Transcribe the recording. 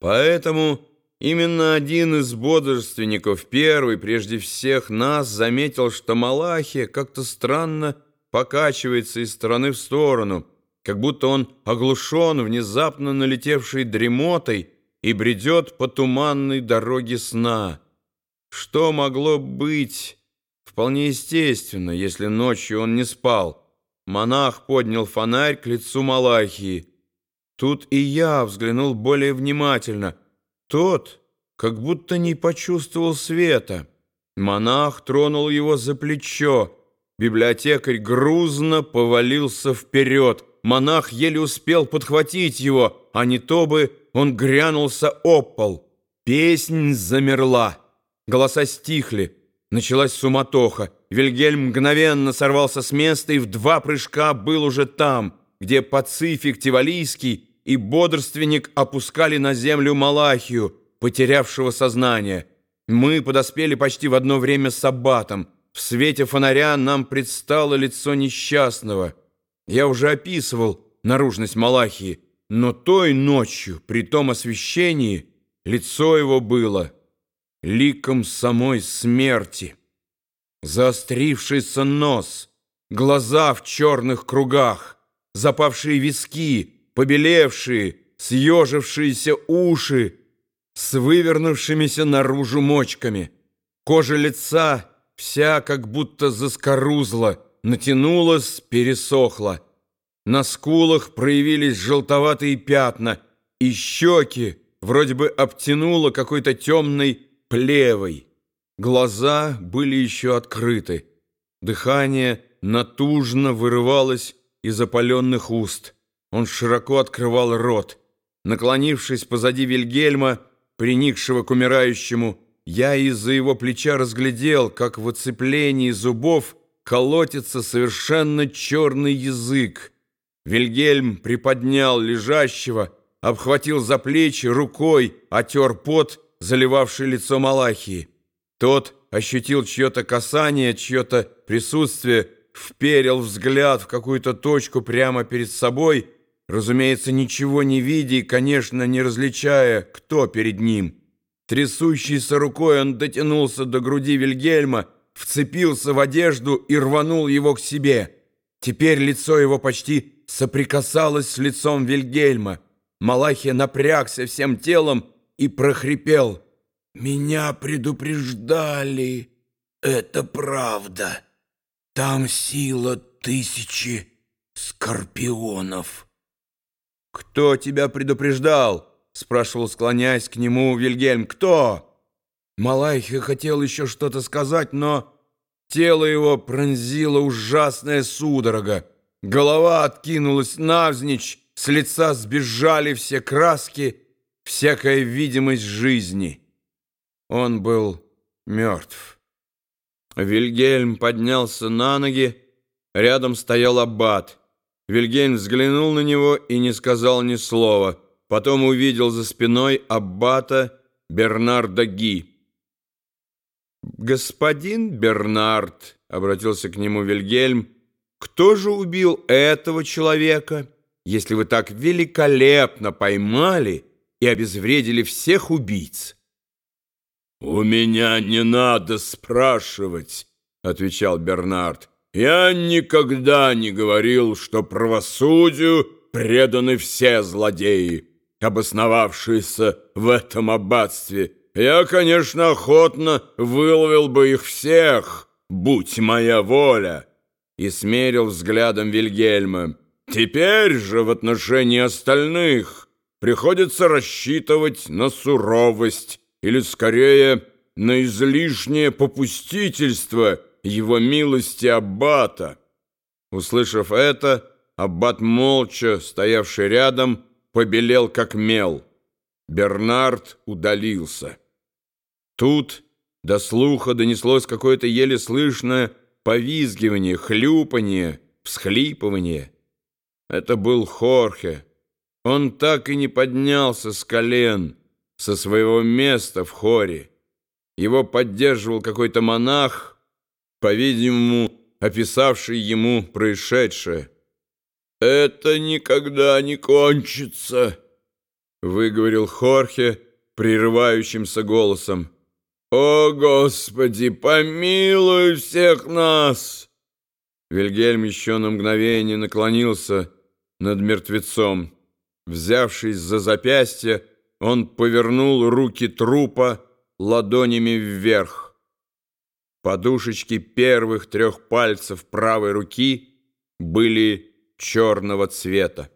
Поэтому именно один из бодрственников, первый прежде всех нас, заметил, что Малахия как-то странно покачивается из стороны в сторону, как будто он оглушен внезапно налетевшей дремотой и бредет по туманной дороге сна. Что могло быть? Вполне естественно, если ночью он не спал. Монах поднял фонарь к лицу Малахии. Тут и я взглянул более внимательно. Тот как будто не почувствовал света. Монах тронул его за плечо. Библиотекарь грузно повалился вперед. Монах еле успел подхватить его, а не то бы он грянулся об пол. Песнь замерла. Голоса стихли. Началась суматоха. Вильгельм мгновенно сорвался с места и в два прыжка был уже там, где Пацифик Тивалийский и бодрственник опускали на землю Малахию, потерявшего сознание. Мы подоспели почти в одно время с Аббатом. В свете фонаря нам предстало лицо несчастного. Я уже описывал наружность Малахии, но той ночью, при том освещении, лицо его было ликом самой смерти. Заострившийся нос, глаза в черных кругах, запавшие виски — побелевшие, съежившиеся уши с вывернувшимися наружу мочками. Кожа лица вся как будто заскорузла, натянулась, пересохла. На скулах проявились желтоватые пятна, и щеки вроде бы обтянуло какой-то темной плевой. Глаза были еще открыты. Дыхание натужно вырывалось из опаленных уст. Он широко открывал рот. Наклонившись позади Вильгельма, приникшего к умирающему, я из-за его плеча разглядел, как в оцеплении зубов колотится совершенно черный язык. Вильгельм приподнял лежащего, обхватил за плечи рукой, отер пот, заливавший лицо Малахии. Тот ощутил чье-то касание, чье-то присутствие, вперил взгляд в какую-то точку прямо перед собой — разумеется, ничего не видя и, конечно, не различая, кто перед ним. Трясущейся рукой он дотянулся до груди Вильгельма, вцепился в одежду и рванул его к себе. Теперь лицо его почти соприкасалось с лицом Вильгельма. Малахия напрягся всем телом и прохрипел. «Меня предупреждали. Это правда. Там сила тысячи скорпионов». «Кто тебя предупреждал?» — спрашивал, склоняясь к нему Вильгельм. «Кто?» Малайхи хотел еще что-то сказать, но тело его пронзило ужасная судорога. Голова откинулась навзничь, с лица сбежали все краски, всякая видимость жизни. Он был мертв. Вильгельм поднялся на ноги, рядом стоял аббат. Вильгельм взглянул на него и не сказал ни слова. Потом увидел за спиной аббата Бернарда Ги. «Господин Бернард», — обратился к нему Вильгельм, «кто же убил этого человека, если вы так великолепно поймали и обезвредили всех убийц?» «У меня не надо спрашивать», — отвечал Бернард. Я никогда не говорил, что правосудию преданы все злодеи, обосновавшиеся в этом аббатстве. Я, конечно, охотно выловил бы их всех, будь моя воля, и смерил взглядом Вильгельма. Теперь же в отношении остальных приходится рассчитывать на суровость или, скорее, на излишнее попустительство – его милости аббата. Услышав это, аббат молча, стоявший рядом, побелел как мел. Бернард удалился. Тут до слуха донеслось какое-то еле слышное повизгивание, хлюпанье, всхлипывание. Это был Хорхе. Он так и не поднялся с колен, со своего места в хоре. Его поддерживал какой-то монах, по-видимому, описавший ему происшедшее. «Это никогда не кончится», выговорил Хорхе прерывающимся голосом. «О, Господи, помилуй всех нас!» Вильгельм еще на мгновение наклонился над мертвецом. Взявшись за запястье, он повернул руки трупа ладонями вверх. Подушечки первых трех пальцев правой руки были черного цвета.